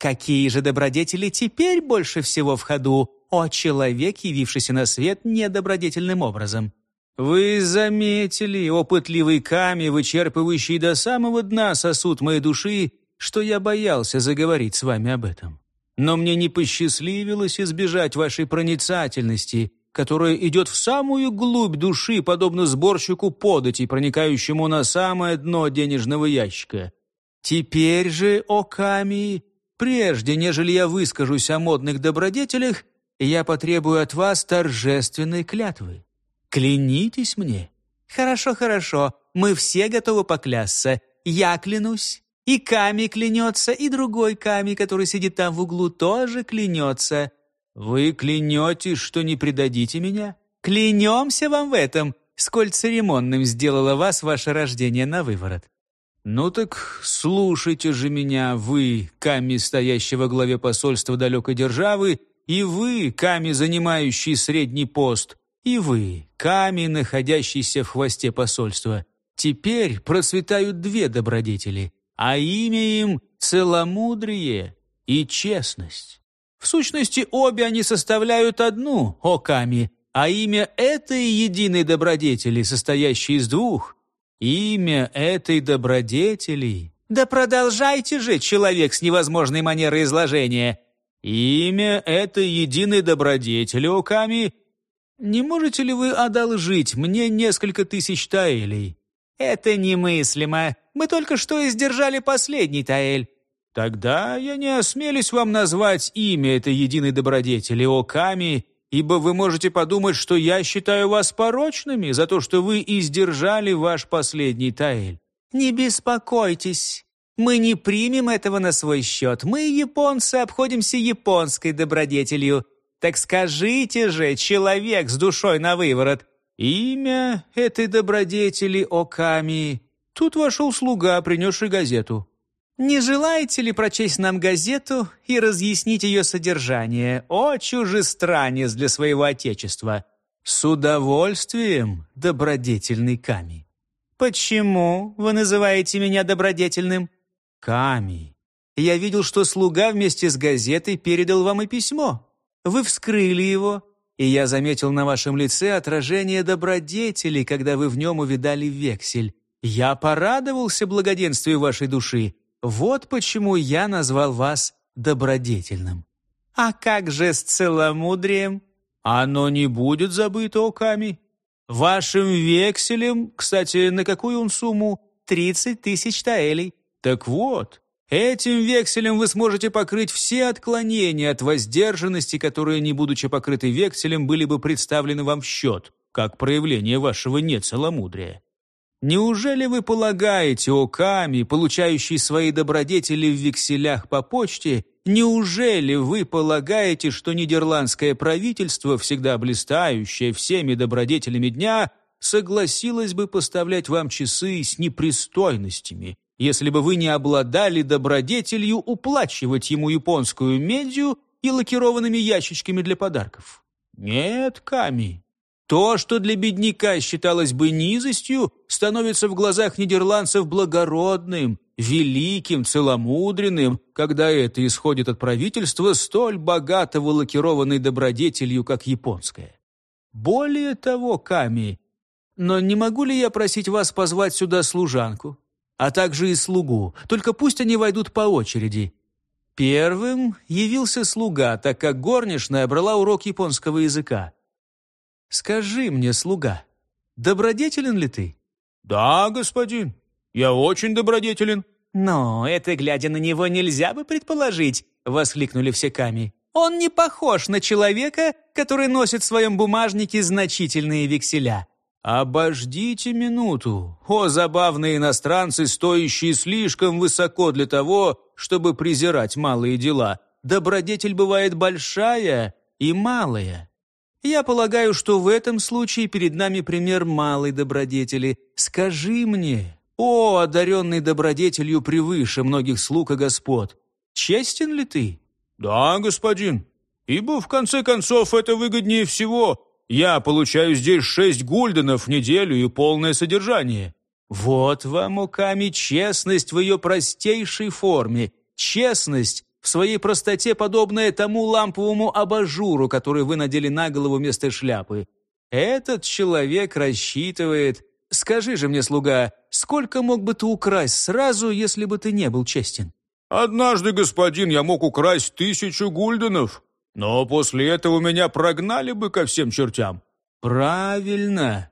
Какие же добродетели теперь больше всего в ходу, о человек, явившийся на свет недобродетельным образом? Вы заметили, опытливый Ками, вычерпывающий до самого дна сосуд моей души, что я боялся заговорить с вами об этом. Но мне не посчастливилось избежать вашей проницательности, которая идет в самую глубь души, подобно сборщику податей, проникающему на самое дно денежного ящика. Теперь же, о Ками, прежде нежели я выскажусь о модных добродетелях, я потребую от вас торжественной клятвы. Клянитесь мне». «Хорошо, хорошо, мы все готовы поклясться. Я клянусь, и Ками клянется, и другой Ками, который сидит там в углу, тоже клянется. Вы клянетесь, что не предадите меня? Клянемся вам в этом, сколь церемонным сделало вас ваше рождение на выворот. «Ну так слушайте же меня, вы, Ками, стоящий во главе посольства далекой державы, и вы, Ками, занимающий средний пост, и вы, Ками, находящийся в хвосте посольства. Теперь процветают две добродетели, а имя им — целомудрие и честность. В сущности, обе они составляют одну, о Ками, а имя этой единой добродетели, состоящей из двух, имя этой добродетели... Да продолжайте же, человек с невозможной манерой изложения. Имя этой единой добродетели, о Ками, не можете ли вы одолжить мне несколько тысяч таэлей? Это немыслимо. Мы только что издержали последний таэль. Тогда я не осмелюсь вам назвать имя этой единой добродетели, Оками, ибо вы можете подумать, что я считаю вас порочными за то, что вы издержали ваш последний таэль. Не беспокойтесь. Мы не примем этого на свой счет. Мы, японцы, обходимся японской добродетелью. Так скажите же, человек с душой на выворот, имя этой добродетели Оками. Тут вошел слуга, принесший газету. Не желаете ли прочесть нам газету и разъяснить ее содержание? О, чужестранец для своего отечества! С удовольствием, добродетельный Ками. Почему вы называете меня добродетельным? Ками. Я видел, что слуга вместе с газетой передал вам и письмо. Вы вскрыли его, и я заметил на вашем лице отражение добродетели, когда вы в нем увидали вексель. Я порадовался благоденствию вашей души. Вот почему я назвал вас добродетельным. А как же с целомудрием? Оно не будет забыто оками. Вашим векселем, кстати, на какую он сумму? Тридцать тысяч таэлей. Так вот, Этим векселем вы сможете покрыть все отклонения от воздержанности, которые, не будучи покрыты векселем, были бы представлены вам в счет, как проявление вашего нецеломудрия. Неужели вы полагаете, о Ками, получающий свои добродетели в векселях по почте, неужели вы полагаете, что нидерландское правительство, всегда блистающее всеми добродетелями дня, согласилось бы поставлять вам часы с непристойностями, если бы вы не обладали добродетелью уплачивать ему японскую медью и лакированными ящичками для подарков. Нет, Ками. То, что для бедняка считалось бы низостью, становится в глазах нидерландцев благородным, великим, целомудренным, когда это исходит от правительства столь богатого лакированной добродетелью, как японская. Более того, Ками, но не могу ли я просить вас позвать сюда служанку? а также и слугу, только пусть они войдут по очереди. Первым явился слуга, так как горничная брала урок японского языка. «Скажи мне, слуга, добродетелен ли ты?» «Да, господин, я очень добродетелен». «Но это, глядя на него, нельзя бы предположить», — воскликнули все ками. «Он не похож на человека, который носит в своем бумажнике значительные векселя. «Обождите минуту, о забавные иностранцы, стоящие слишком высоко для того, чтобы презирать малые дела. Добродетель бывает большая и малая. Я полагаю, что в этом случае перед нами пример малой добродетели. Скажи мне, о, одаренный добродетелью превыше многих слуг и господ, честен ли ты?» «Да, господин, ибо в конце концов это выгоднее всего» Я получаю здесь шесть гульденов в неделю и полное содержание. Вот вам, Уками, честность в ее простейшей форме. Честность, в своей простоте подобное тому ламповому абажуру, который вы надели на голову вместо шляпы. Этот человек рассчитывает... Скажи же мне, слуга, сколько мог бы ты украсть сразу, если бы ты не был честен?» «Однажды, господин, я мог украсть тысячу гульденов, но после этого меня прогнали бы ко всем чертям». «Правильно.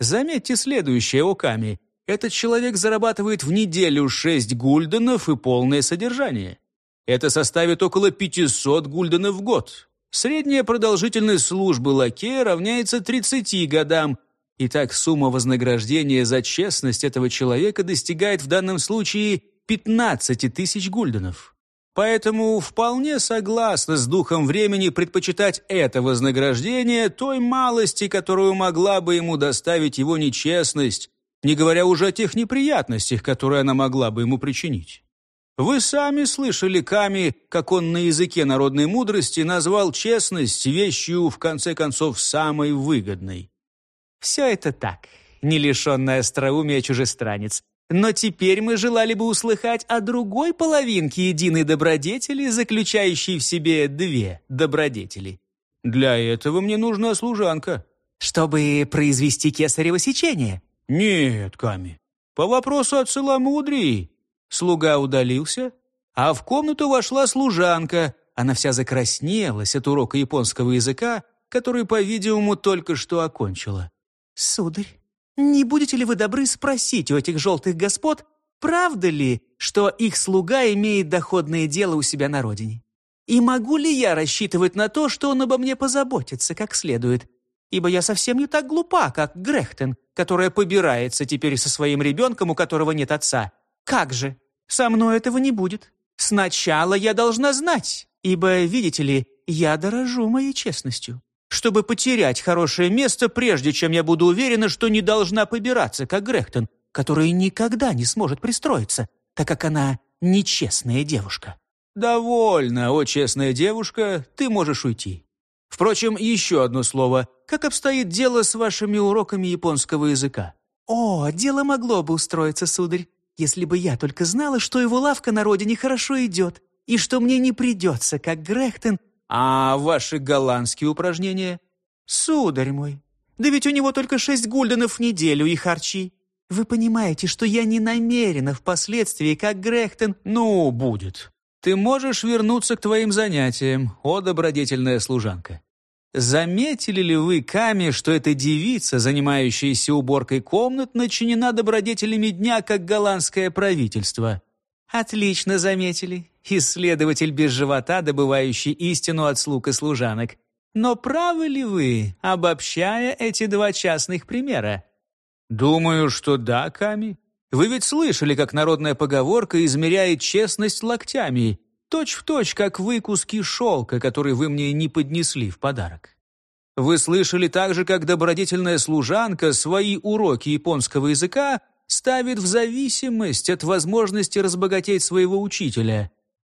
Заметьте следующее, Оками. Этот человек зарабатывает в неделю шесть гульденов и полное содержание. Это составит около 500 гульденов в год. Средняя продолжительность службы лакея равняется 30 годам. Итак, сумма вознаграждения за честность этого человека достигает в данном случае 15 тысяч гульденов. Поэтому вполне согласна с духом времени предпочитать это вознаграждение той малости, которую могла бы ему доставить его нечестность, не говоря уже о тех неприятностях, которые она могла бы ему причинить. Вы сами слышали Ками, как он на языке народной мудрости назвал честность вещью, в конце концов, самой выгодной. Все это так, не лишенный остроумия чужестранец. Но теперь мы желали бы услыхать о другой половинке единой добродетели, заключающей в себе две добродетели. Для этого мне нужна служанка. Чтобы произвести кесарево сечение? Нет, Ками. По вопросу от целомудрии. Слуга удалился, а в комнату вошла служанка. Она вся закраснелась от урока японского языка, который, по-видимому, только что окончила. «Сударь, не будете ли вы добры спросить у этих желтых господ, правда ли, что их слуга имеет доходное дело у себя на родине? И могу ли я рассчитывать на то, что он обо мне позаботится как следует? Ибо я совсем не так глупа, как Грехтен, которая побирается теперь со своим ребенком, у которого нет отца. Как же? Со мной этого не будет. Сначала я должна знать, ибо, видите ли, я дорожу моей честностью чтобы потерять хорошее место, прежде чем я буду уверена, что не должна побираться, как Грехтон, которая никогда не сможет пристроиться, так как она нечестная девушка. «Довольно, о честная девушка, ты можешь уйти. Впрочем, еще одно слово. Как обстоит дело с вашими уроками японского языка?» «О, дело могло бы устроиться, сударь, если бы я только знала, что его лавка на родине хорошо идет, и что мне не придется, как Грехтен, а ваши голландские упражнения? Сударь мой, да ведь у него только шесть гульденов в неделю и харчи. Вы понимаете, что я не намерена впоследствии, как Грехтен... Ну, будет. Ты можешь вернуться к твоим занятиям, о добродетельная служанка. Заметили ли вы, Ками, что эта девица, занимающаяся уборкой комнат, начинена добродетелями дня, как голландское правительство? Отлично заметили исследователь без живота, добывающий истину от слуг и служанок. Но правы ли вы, обобщая эти два частных примера? Думаю, что да, Ками. Вы ведь слышали, как народная поговорка измеряет честность локтями, точь в точь, как вы куски шелка, которые вы мне не поднесли в подарок. Вы слышали также, как добродетельная служанка свои уроки японского языка ставит в зависимость от возможности разбогатеть своего учителя.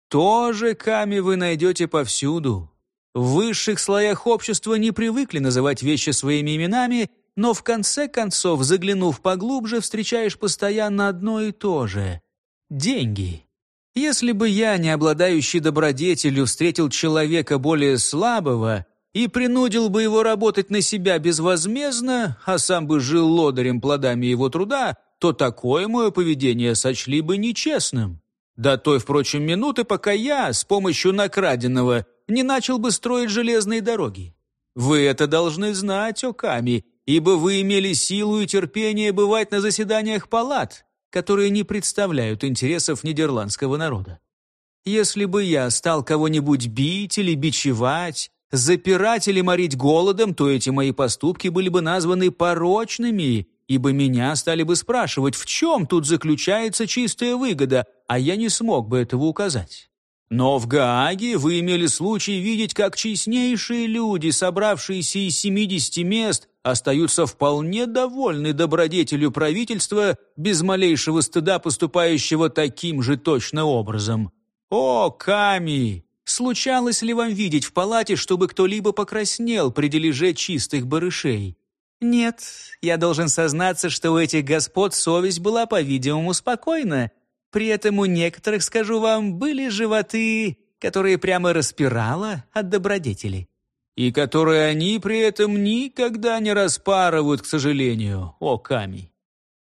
Тоже Ками вы найдете повсюду. В высших слоях общества не привыкли называть вещи своими именами, но в конце концов, заглянув поглубже, встречаешь постоянно одно и то же — деньги. Если бы я, не обладающий добродетелью, встретил человека более слабого и принудил бы его работать на себя безвозмездно, а сам бы жил лодырем плодами его труда, то такое мое поведение сочли бы нечестным. До той, впрочем, минуты, пока я с помощью накраденного не начал бы строить железные дороги. Вы это должны знать, Оками, ибо вы имели силу и терпение бывать на заседаниях палат, которые не представляют интересов нидерландского народа. Если бы я стал кого-нибудь бить или бичевать, запирать или морить голодом, то эти мои поступки были бы названы порочными ибо меня стали бы спрашивать, в чем тут заключается чистая выгода, а я не смог бы этого указать. Но в Гааге вы имели случай видеть, как честнейшие люди, собравшиеся из 70 мест, остаются вполне довольны добродетелью правительства, без малейшего стыда поступающего таким же точно образом. О, Ками! Случалось ли вам видеть в палате, чтобы кто-либо покраснел при дележе чистых барышей? Нет, я должен сознаться, что у этих господ совесть была, по-видимому, спокойна. При этом у некоторых, скажу вам, были животы, которые прямо распирала от добродетели. И которые они при этом никогда не распарывают, к сожалению, о Ками.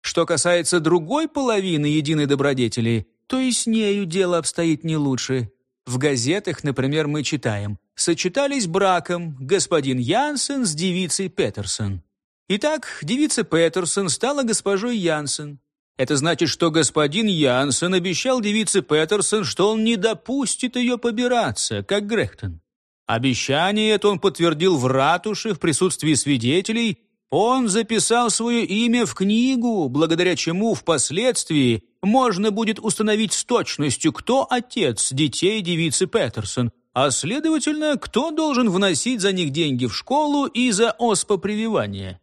Что касается другой половины единой добродетели, то и с нею дело обстоит не лучше. В газетах, например, мы читаем «Сочетались браком господин Янсен с девицей Петерсон». Итак, девица Петерсон стала госпожой Янсен. Это значит, что господин Янсен обещал девице Петерсон, что он не допустит ее побираться, как Грехтон. Обещание это он подтвердил в ратуше в присутствии свидетелей. Он записал свое имя в книгу, благодаря чему впоследствии можно будет установить с точностью, кто отец детей девицы Петерсон, а следовательно, кто должен вносить за них деньги в школу и за оспопрививание.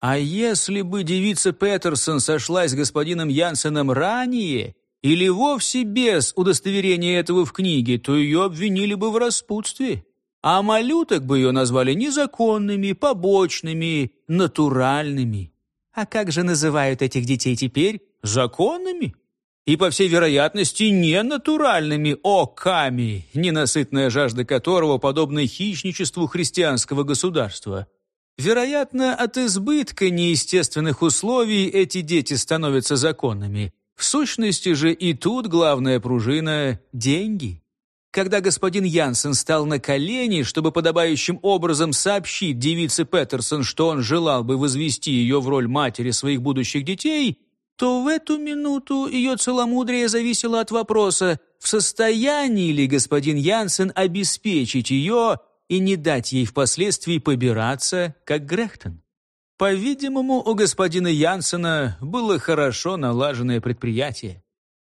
А если бы девица Петерсон сошлась с господином Янсеном ранее или вовсе без удостоверения этого в книге, то ее обвинили бы в распутстве. А малюток бы ее назвали незаконными, побочными, натуральными. А как же называют этих детей теперь? Законными. И, по всей вероятности, не натуральными оками, ненасытная жажда которого подобна хищничеству христианского государства. Вероятно, от избытка неестественных условий эти дети становятся законными. В сущности же и тут главная пружина – деньги. Когда господин Янсен стал на колени, чтобы подобающим образом сообщить девице Петерсон, что он желал бы возвести ее в роль матери своих будущих детей, то в эту минуту ее целомудрие зависело от вопроса, в состоянии ли господин Янсен обеспечить ее и не дать ей впоследствии побираться, как Грехтон. По-видимому, у господина Янсена было хорошо налаженное предприятие.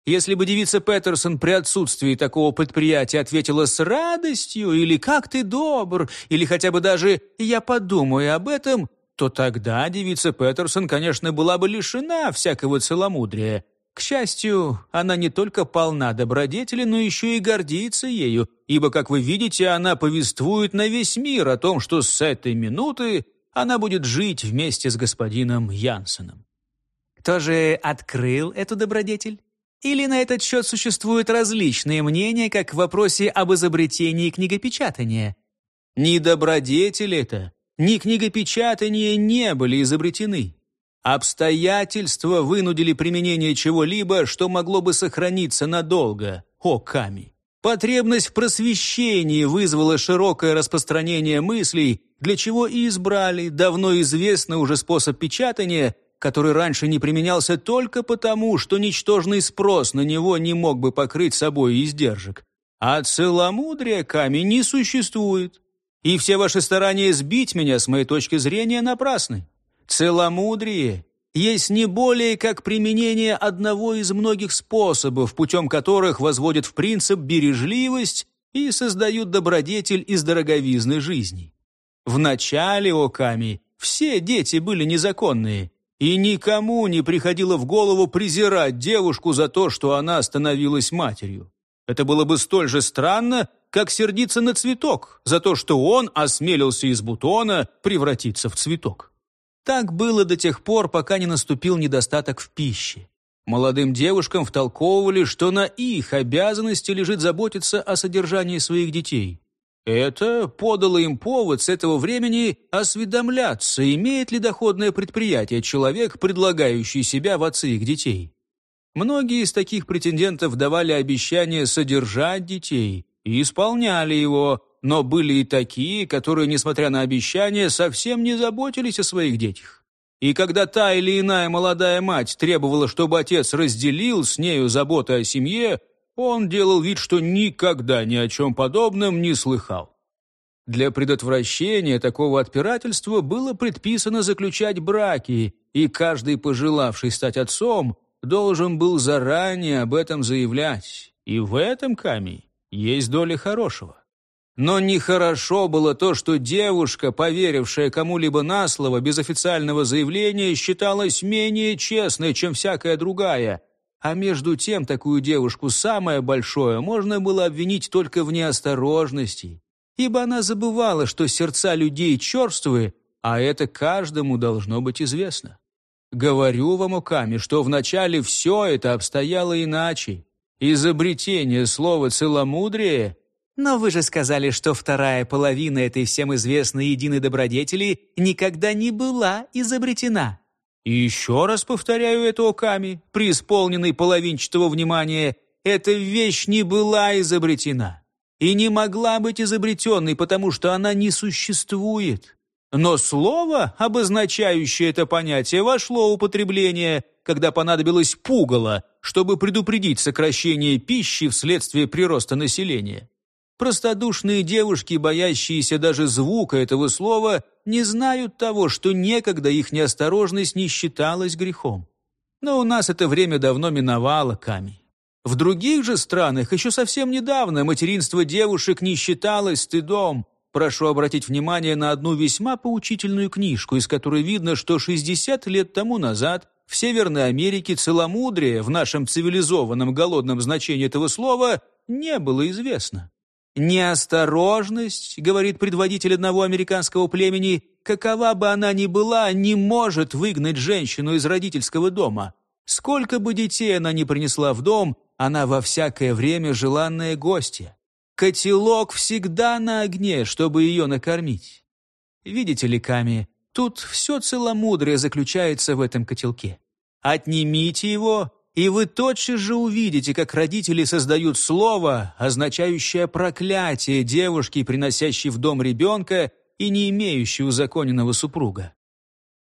Если бы девица Петерсон при отсутствии такого предприятия ответила с радостью или «как ты добр», или хотя бы даже «я подумаю об этом», то тогда девица Петерсон, конечно, была бы лишена всякого целомудрия, к счастью, она не только полна добродетели, но еще и гордится ею, ибо, как вы видите, она повествует на весь мир о том, что с этой минуты она будет жить вместе с господином Янсеном. Кто же открыл эту добродетель? Или на этот счет существуют различные мнения, как в вопросе об изобретении книгопечатания? Ни добродетель это, ни книгопечатание не были изобретены. Обстоятельства вынудили применение чего-либо, что могло бы сохраниться надолго. О, Ками! Потребность в просвещении вызвала широкое распространение мыслей, для чего и избрали давно известный уже способ печатания, который раньше не применялся только потому, что ничтожный спрос на него не мог бы покрыть собой издержек. А целомудрия Ками не существует. И все ваши старания сбить меня, с моей точки зрения, напрасны. Целомудрие есть не более как применение одного из многих способов, путем которых возводят в принцип бережливость и создают добродетель из дороговизны жизни. В начале Оками все дети были незаконные, и никому не приходило в голову презирать девушку за то, что она становилась матерью. Это было бы столь же странно, как сердиться на цветок за то, что он осмелился из бутона превратиться в цветок. Так было до тех пор, пока не наступил недостаток в пище. Молодым девушкам втолковывали, что на их обязанности лежит заботиться о содержании своих детей. Это подало им повод с этого времени осведомляться, имеет ли доходное предприятие человек, предлагающий себя в отцы их детей. Многие из таких претендентов давали обещание содержать детей и исполняли его, но были и такие, которые, несмотря на обещания, совсем не заботились о своих детях. И когда та или иная молодая мать требовала, чтобы отец разделил с нею заботы о семье, он делал вид, что никогда ни о чем подобном не слыхал. Для предотвращения такого отпирательства было предписано заключать браки, и каждый, пожелавший стать отцом, должен был заранее об этом заявлять. И в этом камень есть доля хорошего. Но нехорошо было то, что девушка, поверившая кому-либо на слово без официального заявления, считалась менее честной, чем всякая другая. А между тем такую девушку самое большое можно было обвинить только в неосторожности, ибо она забывала, что сердца людей черствые, а это каждому должно быть известно. Говорю вам, Оками, что вначале все это обстояло иначе. Изобретение слова «целомудрие» Но вы же сказали, что вторая половина этой всем известной единой добродетели никогда не была изобретена. И еще раз повторяю это Оками, преисполненный половинчатого внимания, эта вещь не была изобретена и не могла быть изобретенной, потому что она не существует. Но слово, обозначающее это понятие, вошло в употребление, когда понадобилось пугало, чтобы предупредить сокращение пищи вследствие прироста населения. Простодушные девушки, боящиеся даже звука этого слова, не знают того, что некогда их неосторожность не считалась грехом. Но у нас это время давно миновало, Ками. В других же странах еще совсем недавно материнство девушек не считалось стыдом. Прошу обратить внимание на одну весьма поучительную книжку, из которой видно, что 60 лет тому назад в Северной Америке целомудрие в нашем цивилизованном голодном значении этого слова не было известно. «Неосторожность, — говорит предводитель одного американского племени, — какова бы она ни была, не может выгнать женщину из родительского дома. Сколько бы детей она ни принесла в дом, она во всякое время желанная гостья. Котелок всегда на огне, чтобы ее накормить. Видите ли, Ками, тут все целомудрие заключается в этом котелке. Отнимите его, и вы тотчас же увидите, как родители создают слово, означающее проклятие девушки, приносящей в дом ребенка и не имеющей узаконенного супруга.